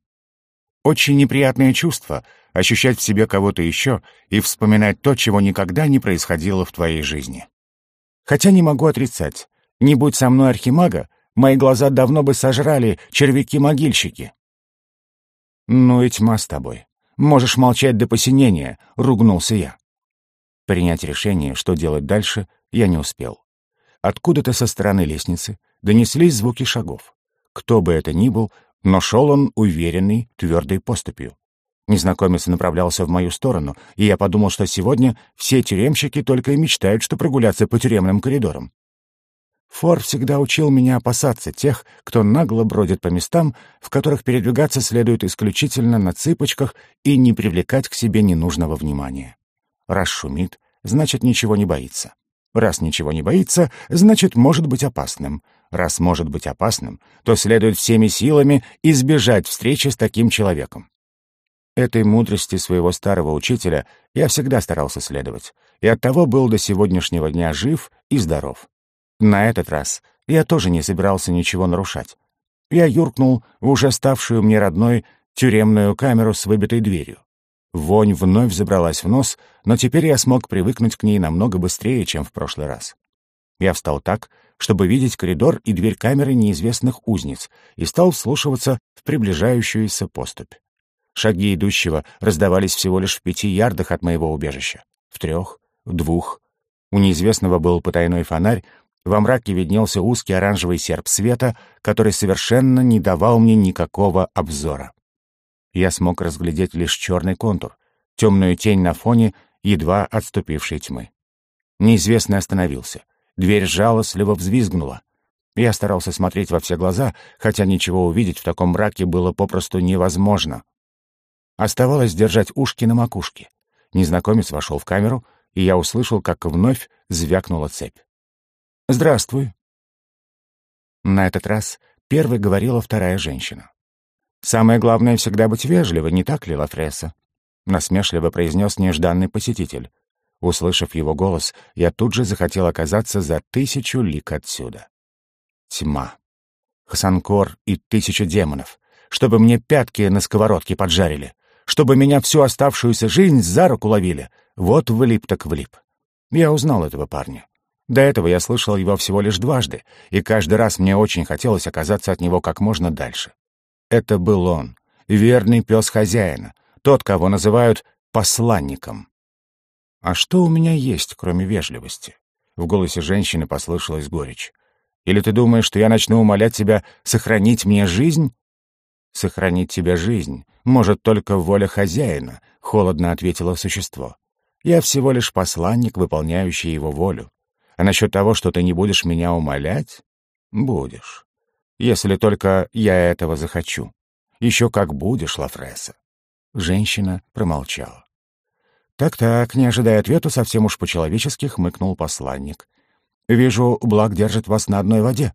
Очень неприятное чувство — ощущать в себе кого-то еще и вспоминать то, чего никогда не происходило в твоей жизни. Хотя не могу отрицать, не будь со мной архимага, мои глаза давно бы сожрали червяки-могильщики. «Ну и тьма с тобой. Можешь молчать до посинения», — ругнулся я. Принять решение, что делать дальше, я не успел. Откуда-то со стороны лестницы донеслись звуки шагов. Кто бы это ни был, но шел он уверенный, твердой поступью. Незнакомец направлялся в мою сторону, и я подумал, что сегодня все тюремщики только и мечтают, что прогуляться по тюремным коридорам. Фор всегда учил меня опасаться тех, кто нагло бродит по местам, в которых передвигаться следует исключительно на цыпочках и не привлекать к себе ненужного внимания. Раз шумит, значит, ничего не боится. Раз ничего не боится, значит, может быть опасным. Раз может быть опасным, то следует всеми силами избежать встречи с таким человеком. Этой мудрости своего старого учителя я всегда старался следовать, и оттого был до сегодняшнего дня жив и здоров. На этот раз я тоже не собирался ничего нарушать. Я юркнул в уже ставшую мне родной тюремную камеру с выбитой дверью. Вонь вновь забралась в нос, но теперь я смог привыкнуть к ней намного быстрее, чем в прошлый раз. Я встал так, чтобы видеть коридор и дверь камеры неизвестных узниц, и стал вслушиваться в приближающуюся поступь. Шаги идущего раздавались всего лишь в пяти ярдах от моего убежища. В трех, в двух. У неизвестного был потайной фонарь, во мраке виднелся узкий оранжевый серп света, который совершенно не давал мне никакого обзора. Я смог разглядеть лишь черный контур, темную тень на фоне едва отступившей тьмы. Неизвестный остановился. Дверь жалостливо взвизгнула. Я старался смотреть во все глаза, хотя ничего увидеть в таком мраке было попросту невозможно. Оставалось держать ушки на макушке. Незнакомец вошел в камеру, и я услышал, как вновь звякнула цепь. «Здравствуй». На этот раз первой говорила вторая женщина. «Самое главное всегда быть вежливой, не так ли, Лафреса?» Насмешливо произнес нежданный посетитель. Услышав его голос, я тут же захотел оказаться за тысячу лик отсюда. Тьма. Хасанкор и тысяча демонов. Чтобы мне пятки на сковородке поджарили. Чтобы меня всю оставшуюся жизнь за руку ловили. Вот влип так влип. Я узнал этого парня. До этого я слышал его всего лишь дважды, и каждый раз мне очень хотелось оказаться от него как можно дальше. Это был он, верный пес хозяина, тот, кого называют посланником. «А что у меня есть, кроме вежливости?» В голосе женщины послышалась горечь. «Или ты думаешь, что я начну умолять тебя сохранить мне жизнь?» «Сохранить тебе жизнь может только воля хозяина», — холодно ответило существо. «Я всего лишь посланник, выполняющий его волю. А насчет того, что ты не будешь меня умолять? Будешь. Если только я этого захочу. Еще как будешь, Лафреса. Женщина промолчала. «Так-так, не ожидая ответа, совсем уж по-человечески хмыкнул посланник. «Вижу, Благ держит вас на одной воде».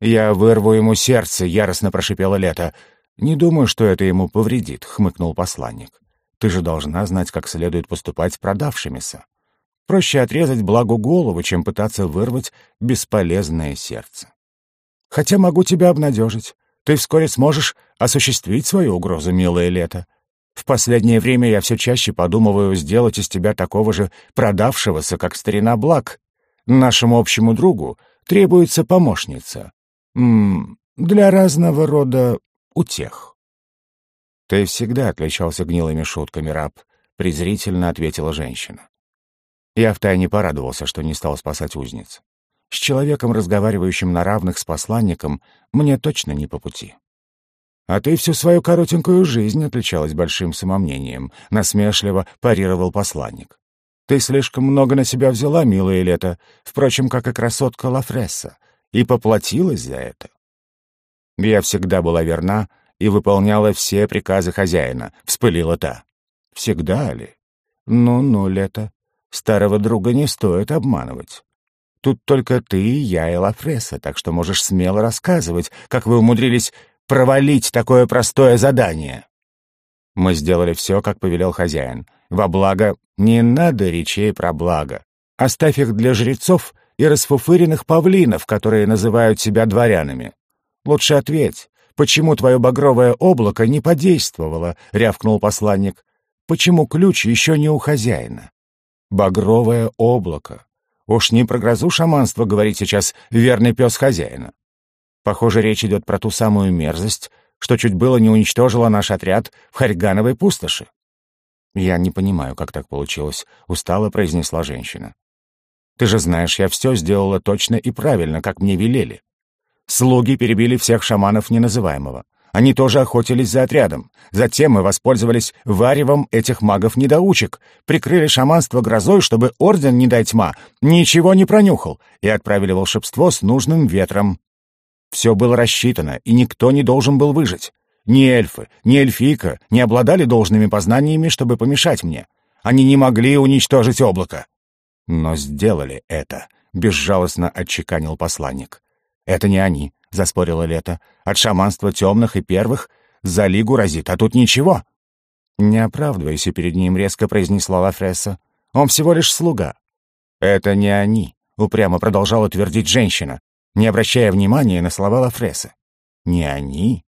«Я вырву ему сердце», — яростно прошипело Лето. «Не думаю, что это ему повредит», — хмыкнул посланник. «Ты же должна знать, как следует поступать с продавшимися. Проще отрезать благу голову, чем пытаться вырвать бесполезное сердце. Хотя могу тебя обнадежить. Ты вскоре сможешь осуществить свою угрозу, милое лето. В последнее время я все чаще подумываю сделать из тебя такого же продавшегося, как старина Блак. Нашему общему другу требуется помощница. М -м, для разного рода утех. «Ты всегда отличался гнилыми шутками, раб», — презрительно ответила женщина. Я втайне порадовался, что не стал спасать узниц. С человеком, разговаривающим на равных с посланником, мне точно не по пути. «А ты всю свою коротенькую жизнь отличалась большим самомнением», — насмешливо парировал посланник. «Ты слишком много на себя взяла, милое лето, впрочем, как и красотка Лафресса, и поплатилась за это». «Я всегда была верна и выполняла все приказы хозяина», — вспылила та. «Всегда ли? Ну-ну, лето. Старого друга не стоит обманывать. Тут только ты, я и Лафресса, так что можешь смело рассказывать, как вы умудрились провалить такое простое задание. Мы сделали все, как повелел хозяин. Во благо не надо речей про благо. Оставь их для жрецов и расфуфыренных павлинов, которые называют себя дворянами. Лучше ответь, почему твое багровое облако не подействовало, — рявкнул посланник. Почему ключ еще не у хозяина? Багровое облако. Уж не про грозу шаманства говорит сейчас верный пес хозяина. Похоже, речь идет про ту самую мерзость, что чуть было не уничтожила наш отряд в Харьгановой пустоши. «Я не понимаю, как так получилось», — устало произнесла женщина. «Ты же знаешь, я все сделала точно и правильно, как мне велели. Слуги перебили всех шаманов неназываемого. Они тоже охотились за отрядом. Затем мы воспользовались варевом этих магов-недоучек, прикрыли шаманство грозой, чтобы орден, не дай тьма, ничего не пронюхал, и отправили волшебство с нужным ветром. Все было рассчитано, и никто не должен был выжить. Ни эльфы, ни эльфийка не обладали должными познаниями, чтобы помешать мне. Они не могли уничтожить облако. Но сделали это, — безжалостно отчеканил посланник. «Это не они», — заспорила Лето. «От шаманства темных и первых за лигу разит, а тут ничего». «Не оправдывайся перед ним», — резко произнесла Лафресса. «Он всего лишь слуга». «Это не они», — упрямо продолжала твердить женщина не обращая внимания на слова Лафреса. «Не они?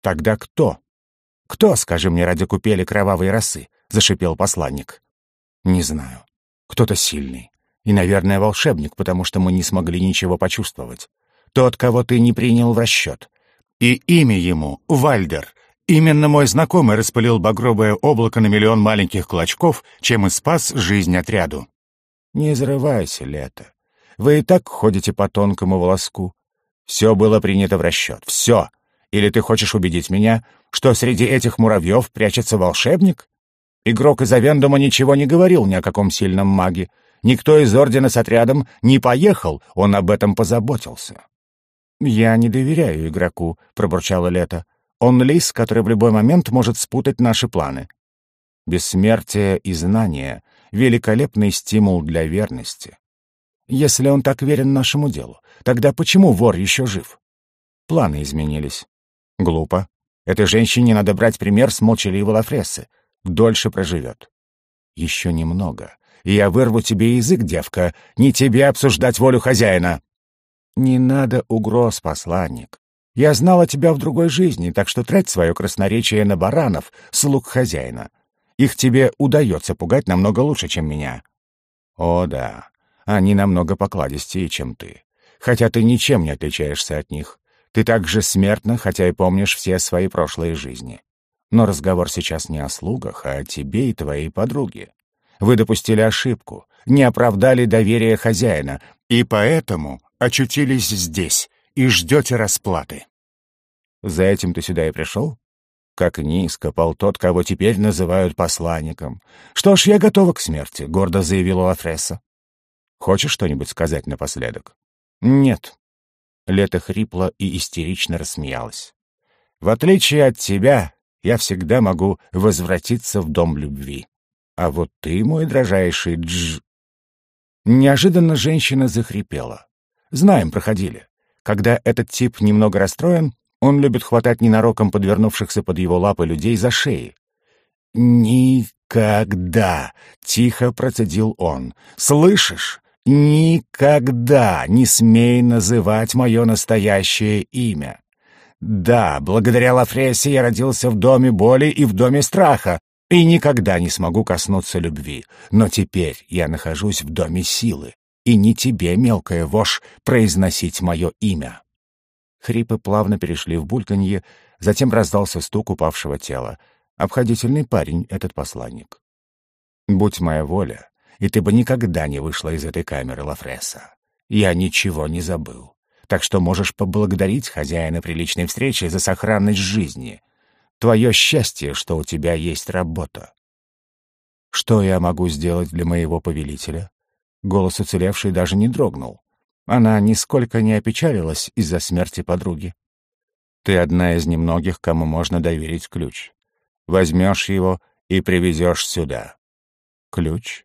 Тогда кто? Кто, скажи мне, ради купели кровавой росы?» — зашипел посланник. «Не знаю. Кто-то сильный. И, наверное, волшебник, потому что мы не смогли ничего почувствовать. Тот, кого ты не принял в расчет. И имя ему — Вальдер. Именно мой знакомый распылил багровое облако на миллион маленьких клочков, чем и спас жизнь отряду. Не взрывайся, Лето. Вы и так ходите по тонкому волоску. Все было принято в расчет. Все. Или ты хочешь убедить меня, что среди этих муравьев прячется волшебник? Игрок из Авендума ничего не говорил ни о каком сильном маге. Никто из Ордена с отрядом не поехал, он об этом позаботился. «Я не доверяю игроку», — пробурчала Лето. «Он лис, который в любой момент может спутать наши планы». Бессмертие и знание — великолепный стимул для верности. Если он так верен нашему делу, тогда почему вор еще жив? Планы изменились. Глупо. Этой женщине надо брать пример с молчаливого Лафрессы. Дольше проживет. Еще немного, и я вырву тебе язык, девка, не тебе обсуждать волю хозяина. Не надо угроз, посланник. Я знала тебя в другой жизни, так что трать свое красноречие на баранов, слуг хозяина. Их тебе удается пугать намного лучше, чем меня. О да, они намного покладистее, чем ты. Хотя ты ничем не отличаешься от них. Ты так же смертна, хотя и помнишь все свои прошлые жизни. Но разговор сейчас не о слугах, а о тебе и твоей подруге. Вы допустили ошибку, не оправдали доверие хозяина, и поэтому очутились здесь и ждете расплаты. За этим ты сюда и пришел? Как низко пал тот, кого теперь называют посланником. Что ж, я готова к смерти, — гордо заявила Лафресса. Хочешь что-нибудь сказать напоследок?» «Нет». Лето хрипло и истерично рассмеялась. «В отличие от тебя, я всегда могу возвратиться в дом любви. А вот ты, мой дрожайший Дж...» Неожиданно женщина захрипела. «Знаем, проходили. Когда этот тип немного расстроен, он любит хватать ненароком подвернувшихся под его лапы людей за шеи. «Никогда!» — тихо процедил он. «Слышишь? Никогда не смей называть мое настоящее имя. Да, благодаря Лафресе я родился в доме боли и в доме страха, и никогда не смогу коснуться любви. Но теперь я нахожусь в доме силы, и не тебе, мелкая вошь, произносить мое имя». Хрипы плавно перешли в бульканье, затем раздался стук упавшего тела. Обходительный парень этот посланник. «Будь моя воля, и ты бы никогда не вышла из этой камеры, Лафреса. Я ничего не забыл. Так что можешь поблагодарить хозяина приличной встречи за сохранность жизни. Твое счастье, что у тебя есть работа. Что я могу сделать для моего повелителя? Голос уцелевший даже не дрогнул. Она нисколько не опечалилась из-за смерти подруги. Ты одна из немногих, кому можно доверить ключ. Возьмешь его и привезешь сюда. Ключ?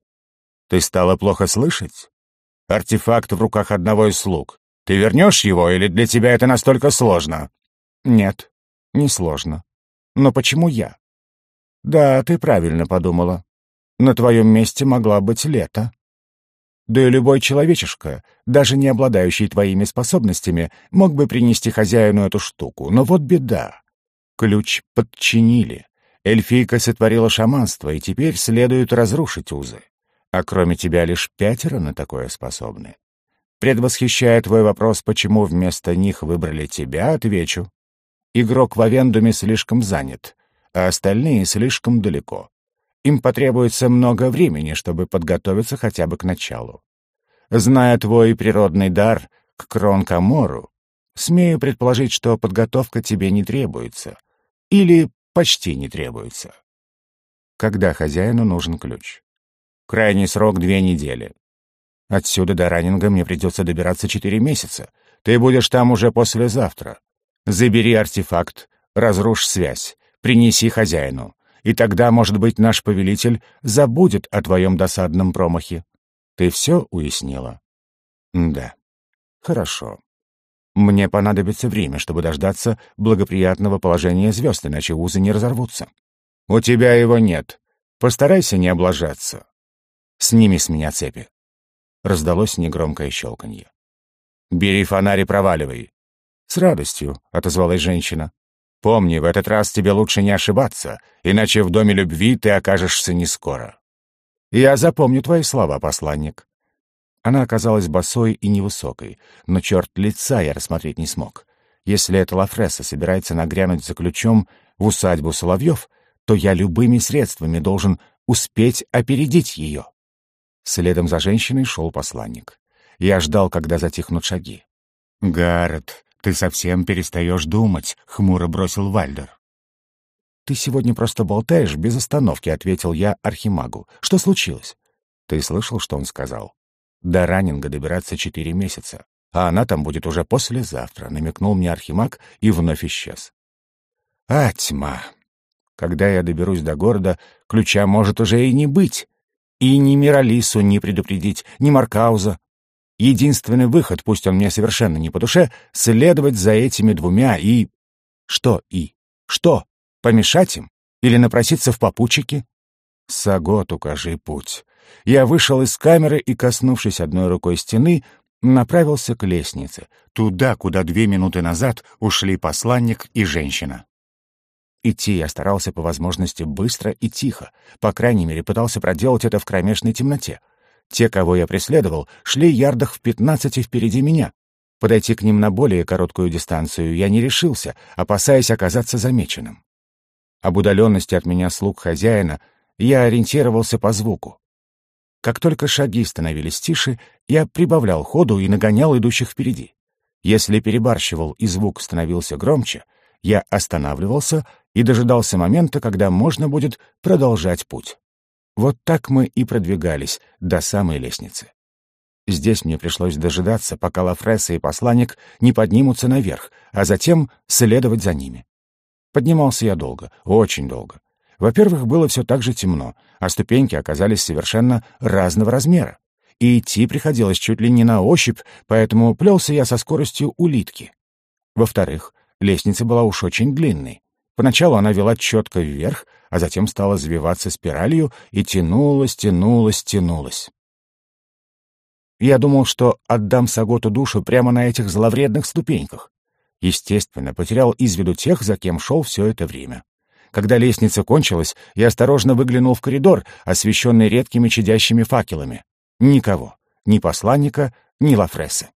Ты стала плохо слышать? Артефакт в руках одного из слуг. Ты вернешь его, или для тебя это настолько сложно? Нет, не сложно. Но почему я? Да, ты правильно подумала. На твоем месте могла быть лето. Да и любой человечишка, даже не обладающий твоими способностями, мог бы принести хозяину эту штуку. Но вот беда. Ключ подчинили. Эльфийка сотворила шаманство, и теперь следует разрушить узы. А кроме тебя лишь пятеро на такое способны. Предвосхищая твой вопрос, почему вместо них выбрали тебя, отвечу. Игрок в Авендуме слишком занят, а остальные слишком далеко. Им потребуется много времени, чтобы подготовиться хотя бы к началу. Зная твой природный дар к Кронкамору, смею предположить, что подготовка тебе не требуется. Или почти не требуется. Когда хозяину нужен ключ? Крайний срок — две недели. Отсюда до раннинга мне придется добираться четыре месяца. Ты будешь там уже послезавтра. Забери артефакт, разрушь связь, принеси хозяину и тогда, может быть, наш повелитель забудет о твоем досадном промахе. Ты все уяснила? Да. Хорошо. Мне понадобится время, чтобы дождаться благоприятного положения звезд, иначе узы не разорвутся. У тебя его нет. Постарайся не облажаться. Сними с меня цепи. Раздалось негромкое щелканье. «Бери фонарь и проваливай». «С радостью», — отозвалась женщина. Помни, в этот раз тебе лучше не ошибаться, иначе в доме любви ты окажешься не скоро. Я запомню твои слова, посланник. Она оказалась босой и невысокой, но черт лица я рассмотреть не смог. Если эта Лафресса собирается нагрянуть за ключом в усадьбу Соловьев, то я любыми средствами должен успеть опередить ее. Следом за женщиной шел посланник. Я ждал, когда затихнут шаги. «Гаррет, «Ты совсем перестаешь думать», — хмуро бросил Вальдер. «Ты сегодня просто болтаешь без остановки», — ответил я Архимагу. «Что случилось?» «Ты слышал, что он сказал?» «До раннинга добираться четыре месяца, а она там будет уже послезавтра», — намекнул мне Архимаг и вновь исчез. «А, тьма! Когда я доберусь до города, ключа может уже и не быть. И ни Миралису не предупредить, ни Маркауза, Единственный выход, пусть он мне совершенно не по душе, следовать за этими двумя и... Что и? Что? Помешать им? Или напроситься в попутчики? Сагот, укажи путь. Я вышел из камеры и, коснувшись одной рукой стены, направился к лестнице, туда, куда две минуты назад ушли посланник и женщина. Идти я старался по возможности быстро и тихо, по крайней мере, пытался проделать это в кромешной темноте — те, кого я преследовал, шли ярдах в пятнадцати впереди меня. Подойти к ним на более короткую дистанцию я не решился, опасаясь оказаться замеченным. Об удаленности от меня слуг хозяина я ориентировался по звуку. Как только шаги становились тише, я прибавлял ходу и нагонял идущих впереди. Если перебарщивал и звук становился громче, я останавливался и дожидался момента, когда можно будет продолжать путь. Вот так мы и продвигались до самой лестницы. Здесь мне пришлось дожидаться, пока Лафресса и посланник не поднимутся наверх, а затем следовать за ними. Поднимался я долго, очень долго. Во-первых, было все так же темно, а ступеньки оказались совершенно разного размера. И идти приходилось чуть ли не на ощупь, поэтому плелся я со скоростью улитки. Во-вторых, лестница была уж очень длинной. Поначалу она вела четко вверх, а затем стала завиваться спиралью и тянулась, тянулась, тянулась. Я думал, что отдам Саготу душу прямо на этих зловредных ступеньках. Естественно, потерял из виду тех, за кем шел все это время. Когда лестница кончилась, я осторожно выглянул в коридор, освещенный редкими чадящими факелами. Никого. Ни посланника, ни Лафрессы.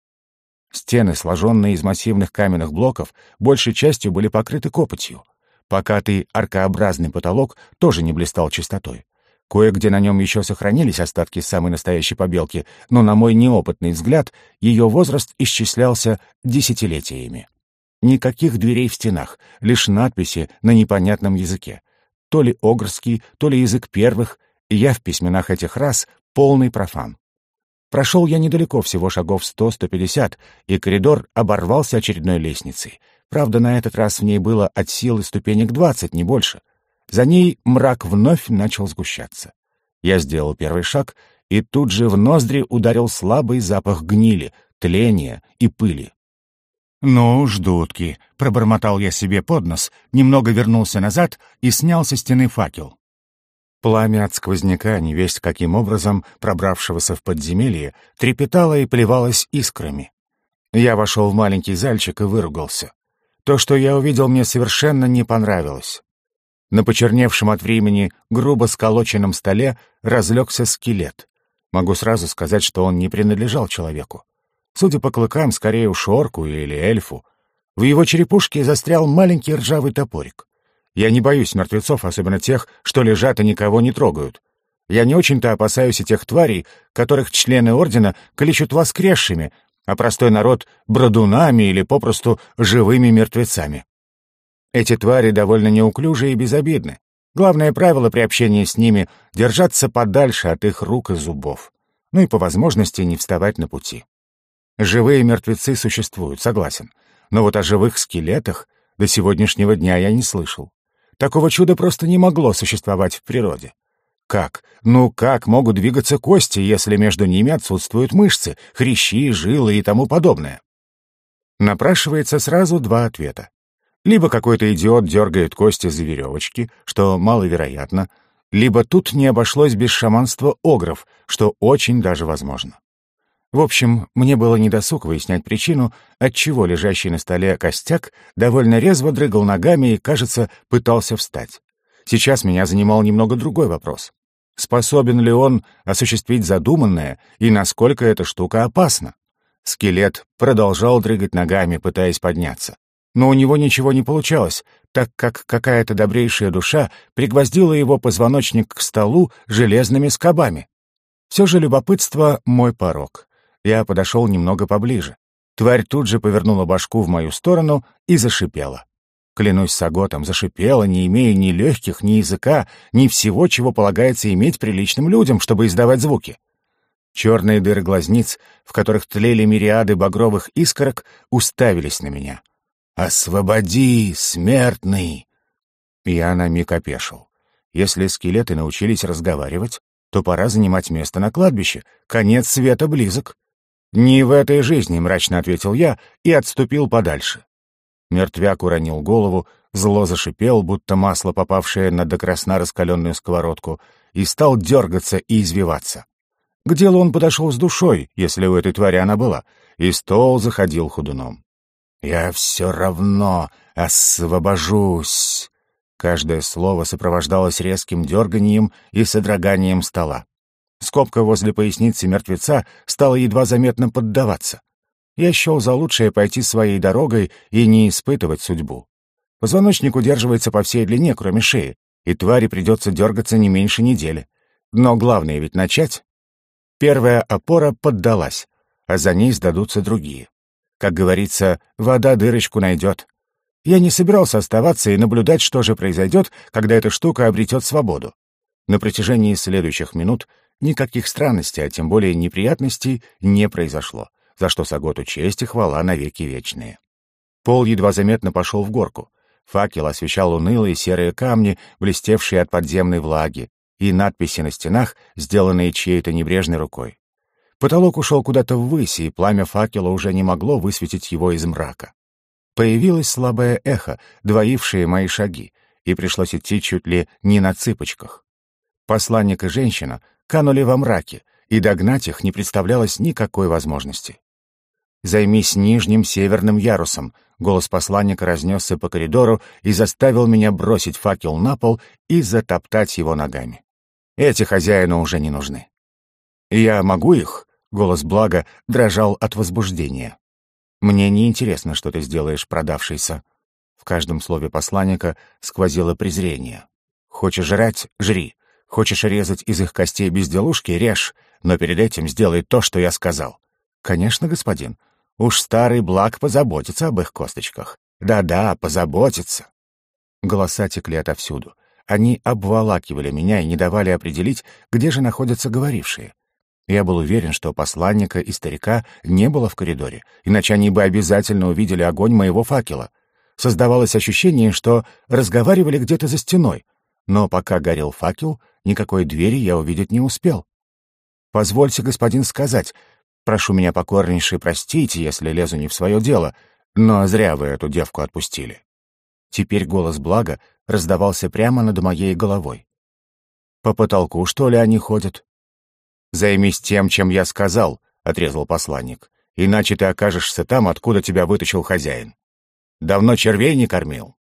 Стены, сложенные из массивных каменных блоков, большей частью были покрыты копотью. Покатый аркообразный потолок тоже не блистал чистотой. Кое-где на нем еще сохранились остатки самой настоящей побелки, но, на мой неопытный взгляд, ее возраст исчислялся десятилетиями. Никаких дверей в стенах, лишь надписи на непонятном языке. То ли огрский, то ли язык первых, и я в письменах этих рас полный профан. Прошел я недалеко, всего шагов 100-150, и коридор оборвался очередной лестницей. Правда, на этот раз в ней было от силы ступенек 20, не больше. За ней мрак вновь начал сгущаться. Я сделал первый шаг, и тут же в ноздри ударил слабый запах гнили, тления и пыли. «Ну уж, дудки!» — пробормотал я себе под нос, немного вернулся назад и снял со стены факел. Пламя от сквозняка, невесть каким образом пробравшегося в подземелье, трепетало и плевалось искрами. Я вошел в маленький зальчик и выругался. То, что я увидел, мне совершенно не понравилось. На почерневшем от времени, грубо сколоченном столе разлегся скелет. Могу сразу сказать, что он не принадлежал человеку. Судя по клыкам, скорее уж орку или эльфу. В его черепушке застрял маленький ржавый топорик. Я не боюсь мертвецов, особенно тех, что лежат и никого не трогают. Я не очень-то опасаюсь и тех тварей, которых члены Ордена кличут воскресшими, а простой народ — бродунами или попросту живыми мертвецами. Эти твари довольно неуклюжие и безобидны. Главное правило при общении с ними — держаться подальше от их рук и зубов. Ну и по возможности не вставать на пути. Живые мертвецы существуют, согласен. Но вот о живых скелетах до сегодняшнего дня я не слышал. Такого чуда просто не могло существовать в природе. Как? Ну как могут двигаться кости, если между ними отсутствуют мышцы, хрящи, жилы и тому подобное? Напрашивается сразу два ответа. Либо какой-то идиот дергает кости за веревочки, что маловероятно, либо тут не обошлось без шаманства огров, что очень даже возможно. В общем, мне было недосуг выяснять причину, отчего лежащий на столе костяк довольно резво дрыгал ногами и, кажется, пытался встать. Сейчас меня занимал немного другой вопрос. Способен ли он осуществить задуманное и насколько эта штука опасна? Скелет продолжал дрыгать ногами, пытаясь подняться. Но у него ничего не получалось, так как какая-то добрейшая душа пригвоздила его позвоночник к столу железными скобами. Все же любопытство — мой порог. Я подошел немного поближе. Тварь тут же повернула башку в мою сторону и зашипела. Клянусь Саготом, зашипела, не имея ни легких, ни языка, ни всего, чего полагается иметь приличным людям, чтобы издавать звуки. Черные дыры глазниц, в которых тлели мириады багровых искорок, уставились на меня. «Освободи, смертный!» Я на миг опешил. Если скелеты научились разговаривать, то пора занимать место на кладбище. Конец света близок. «Не в этой жизни», — мрачно ответил я и отступил подальше. Мертвяк уронил голову, зло зашипел, будто масло, попавшее на до красна раскаленную сковородку, и стал дергаться и извиваться. К делу он подошел с душой, если у этой твари она была, и стол заходил ходуном. «Я все равно освобожусь!» Каждое слово сопровождалось резким дерганием и содроганием стола. Скобка возле поясницы мертвеца стала едва заметно поддаваться. Я счел за лучшее пойти своей дорогой и не испытывать судьбу. Позвоночник удерживается по всей длине, кроме шеи, и твари придется дергаться не меньше недели. Но главное ведь начать. Первая опора поддалась, а за ней сдадутся другие. Как говорится, вода дырочку найдет. Я не собирался оставаться и наблюдать, что же произойдет, когда эта штука обретет свободу. На протяжении следующих минут Никаких странностей, а тем более неприятностей, не произошло, за что Саготу честь и хвала навеки вечные. Пол едва заметно пошел в горку. Факел освещал унылые серые камни, блестевшие от подземной влаги, и надписи на стенах, сделанные чьей-то небрежной рукой. Потолок ушел куда-то ввысь, и пламя факела уже не могло высветить его из мрака. Появилось слабое эхо, двоившее мои шаги, и пришлось идти чуть ли не на цыпочках. Посланник и женщина канули во мраке, и догнать их не представлялось никакой возможности. Займись нижним северным ярусом. Голос посланника разнесся по коридору и заставил меня бросить факел на пол и затоптать его ногами. Эти хозяину уже не нужны. «Я могу их?» — голос Блага дрожал от возбуждения. «Мне не интересно, что ты сделаешь, продавшийся». В каждом слове посланника сквозило презрение. «Хочешь жрать — жри. Хочешь резать из их костей безделушки — режь, но перед этим сделай то, что я сказал». «Конечно, господин. Уж старый благ позаботится об их косточках. Да-да, позаботится. Голоса текли отовсюду. Они обволакивали меня и не давали определить, где же находятся говорившие. Я был уверен, что посланника и старика не было в коридоре, иначе они бы обязательно увидели огонь моего факела. Создавалось ощущение, что разговаривали где-то за стеной, но пока горел факел, никакой двери я увидеть не успел. «Позвольте, господин, сказать, Прошу меня покорнейше простить, если лезу не в свое дело, но зря вы эту девку отпустили». Теперь голос Блага раздавался прямо над моей головой. «По потолку, что ли, они ходят?» «Займись тем, чем я сказал», — отрезал посланник. «Иначе ты окажешься там, откуда тебя вытащил хозяин. Давно червей не кормил?»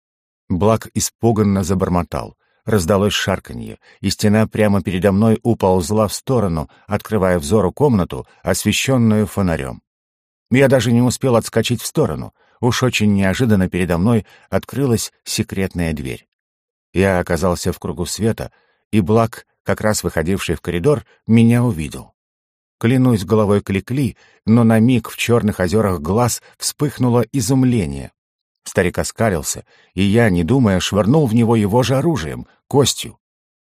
Благ испуганно забормотал. Раздалось шарканье, и стена прямо передо мной уползла в сторону, открывая взору комнату, освещенную фонарем. Я даже не успел отскочить в сторону. Уж очень неожиданно передо мной открылась секретная дверь. Я оказался в кругу света, и Блак, как раз выходивший в коридор, меня увидел. Клянусь головой Кликли, но на миг в черных озерах глаз вспыхнуло изумление. Старик оскалился, и я, не думая, швырнул в него его же оружием, костью.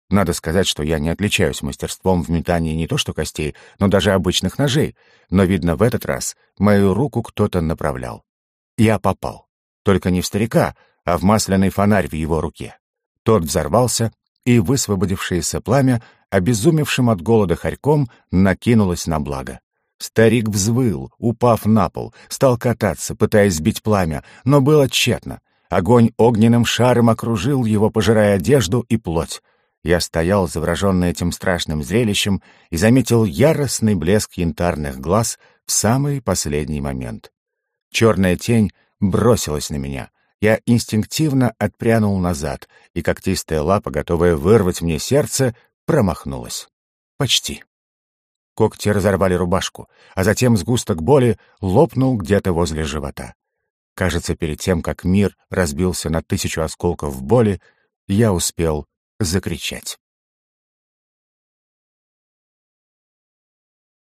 Надо сказать, что я не отличаюсь мастерством в метании не то что костей, но даже обычных ножей, но, видно, в этот раз мою руку кто-то направлял. Я попал. Только не в старика, а в масляный фонарь в его руке. Тот взорвался, и высвободившееся пламя, обезумевшим от голода хорьком, накинулось на благо. Старик взвыл, упав на пол, стал кататься, пытаясь сбить пламя, но было тщетно. Огонь огненным шаром окружил его, пожирая одежду и плоть. Я стоял, завороженный этим страшным зрелищем, и заметил яростный блеск янтарных глаз в самый последний момент. Черная тень бросилась на меня. Я инстинктивно отпрянул назад, и когтистая лапа, готовая вырвать мне сердце, промахнулась. Почти. Когти разорвали рубашку, а затем сгусток боли лопнул где-то возле живота. Кажется, перед тем, как мир разбился на тысячу осколков боли, я успел закричать.